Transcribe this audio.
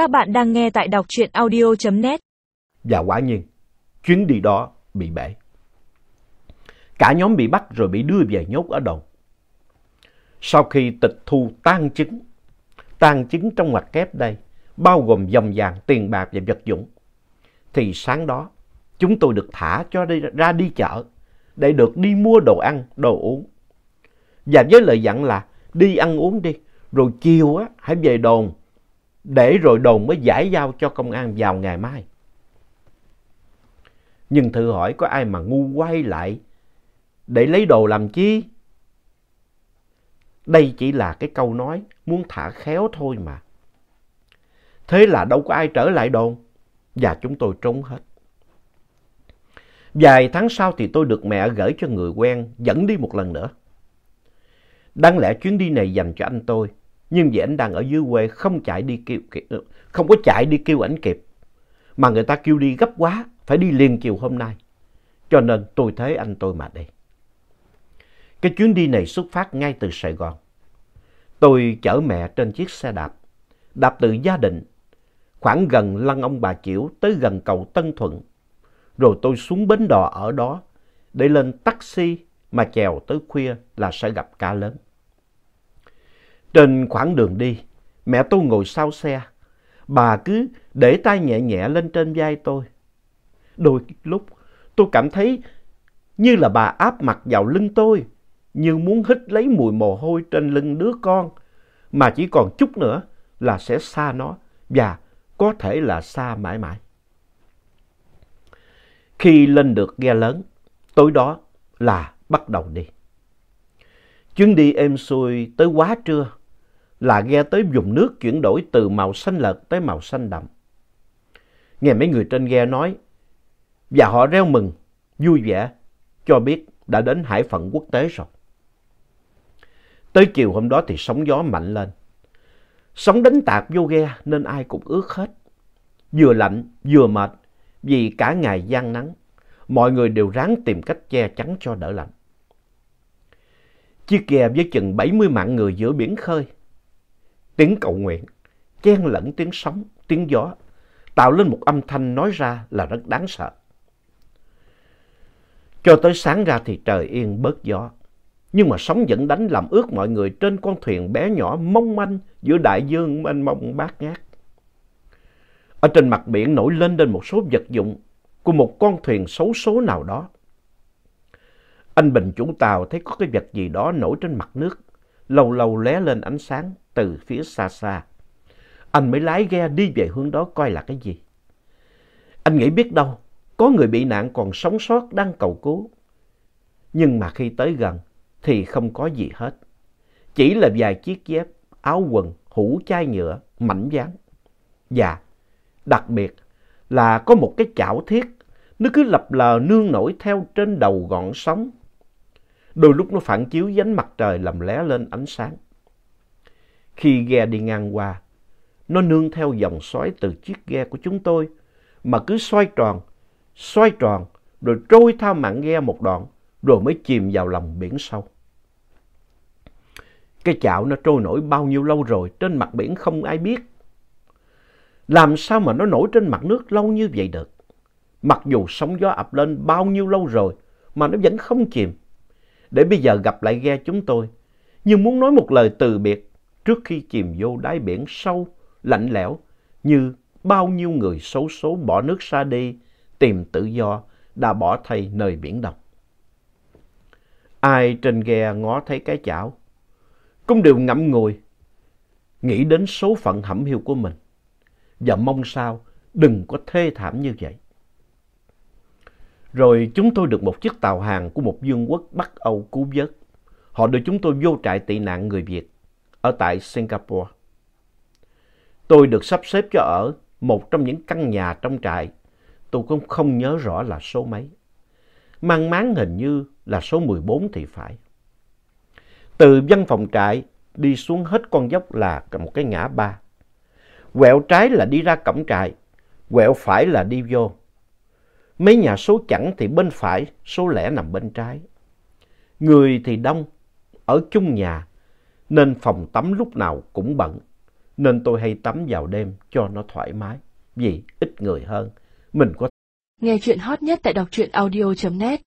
Các bạn đang nghe tại đọc truyện audio.net. Và quả nhiên, chuyến đi đó bị bể. Cả nhóm bị bắt rồi bị đưa về nhốt ở đồn. Sau khi tịch thu tan chứng, tan chứng trong ngoặc kép đây, bao gồm dòng vàng, tiền bạc và vật dụng, thì sáng đó chúng tôi được thả cho đi, ra đi chợ để được đi mua đồ ăn, đồ uống. Và với lời dặn là đi ăn uống đi, rồi chiều á, hãy về đồn, để rồi đồn mới giải giao cho công an vào ngày mai. Nhưng thử hỏi có ai mà ngu quay lại để lấy đồ làm chi? Đây chỉ là cái câu nói muốn thả khéo thôi mà. Thế là đâu có ai trở lại đồn và chúng tôi trốn hết. Vài tháng sau thì tôi được mẹ gửi cho người quen dẫn đi một lần nữa. Đáng lẽ chuyến đi này dành cho anh tôi, nhưng vì anh đang ở dưới quê không chạy đi kêu, ờ, không có chạy đi kêu ảnh kịp. Mà người ta kêu đi gấp quá, phải đi liền chiều hôm nay. Cho nên tôi thấy anh tôi mà đi. Cái chuyến đi này xuất phát ngay từ Sài Gòn. Tôi chở mẹ trên chiếc xe đạp, đạp từ gia đình, khoảng gần lăng ông bà Chiểu tới gần cầu Tân Thuận. Rồi tôi xuống bến đò ở đó để lên taxi mà chèo tới khuya là sẽ gặp ca lớn. Trên khoảng đường đi, mẹ tôi ngồi sau xe. Bà cứ để tay nhẹ nhẹ lên trên vai tôi. Đôi lúc tôi cảm thấy như là bà áp mặt vào lưng tôi, như muốn hít lấy mùi mồ hôi trên lưng đứa con, mà chỉ còn chút nữa là sẽ xa nó và có thể là xa mãi mãi. Khi lên được ghe lớn, tối đó là bắt đầu đi. Chuyến đi êm xuôi tới quá trưa là ghe tới vùng nước chuyển đổi từ màu xanh lợt tới màu xanh đậm. Nghe mấy người trên ghe nói và họ reo mừng, vui vẻ cho biết đã đến hải phận quốc tế rồi. Tới chiều hôm đó thì sóng gió mạnh lên. Sóng đánh tạc vô ghe nên ai cũng ướt hết. Vừa lạnh vừa mệt vì cả ngày gian nắng. Mọi người đều ráng tìm cách che chắn cho đỡ lạnh. Chiếc ghe với chừng 70 mạng người giữa biển khơi. Tiếng cầu nguyện, chen lẫn tiếng sóng, tiếng gió, tạo lên một âm thanh nói ra là rất đáng sợ. Cho tới sáng ra thì trời yên bớt gió. Nhưng mà sóng vẫn đánh làm ướt mọi người trên con thuyền bé nhỏ mong manh giữa đại dương mênh mông bát ngát. Ở trên mặt biển nổi lên lên một số vật dụng của một con thuyền xấu số nào đó. Anh Bình chủ tàu thấy có cái vật gì đó nổi trên mặt nước, lâu lâu lóe lên ánh sáng từ phía xa xa. Anh mới lái ghe đi về hướng đó coi là cái gì. Anh nghĩ biết đâu, có người bị nạn còn sống sót đang cầu cứu. Nhưng mà khi tới gần thì không có gì hết. Chỉ là vài chiếc dép, áo quần, hũ chai nhựa, mảnh dáng. Và đặc biệt là có một cái chảo thiết, nó cứ lập lờ nương nổi theo trên đầu gọn sóng. Đôi lúc nó phản chiếu ánh mặt trời làm lé lên ánh sáng. Khi ghe đi ngang qua, nó nương theo dòng xoáy từ chiếc ghe của chúng tôi mà cứ xoay tròn, xoay tròn rồi trôi theo mạng ghe một đoạn rồi mới chìm vào lòng biển sâu. Cái chảo nó trôi nổi bao nhiêu lâu rồi trên mặt biển không ai biết. Làm sao mà nó nổi trên mặt nước lâu như vậy được? Mặc dù sóng gió ập lên bao nhiêu lâu rồi mà nó vẫn không chìm. Để bây giờ gặp lại ghe chúng tôi, nhưng muốn nói một lời từ biệt trước khi chìm vô đáy biển sâu, lạnh lẽo như bao nhiêu người xấu số bỏ nước xa đi tìm tự do đã bỏ thay nơi biển đông. Ai trên ghe ngó thấy cái chảo cũng đều ngậm ngùi nghĩ đến số phận hẩm hiu của mình và mong sao đừng có thê thảm như vậy. Rồi chúng tôi được một chiếc tàu hàng của một vương quốc Bắc Âu cứu vớt. Họ đưa chúng tôi vô trại tị nạn người Việt ở tại Singapore. Tôi được sắp xếp cho ở một trong những căn nhà trong trại. Tôi cũng không nhớ rõ là số mấy. Mang máng hình như là số 14 thì phải. Từ văn phòng trại đi xuống hết con dốc là một cái ngã ba. Quẹo trái là đi ra cổng trại, quẹo phải là đi vô. Mấy nhà số chẵn thì bên phải, số lẻ nằm bên trái. Người thì đông, ở chung nhà, nên phòng tắm lúc nào cũng bận. nên tôi hay tắm vào đêm cho nó thoải mái, vì ít người hơn. Mình có Nghe chuyện hot nhất tại đọc truyện audio.net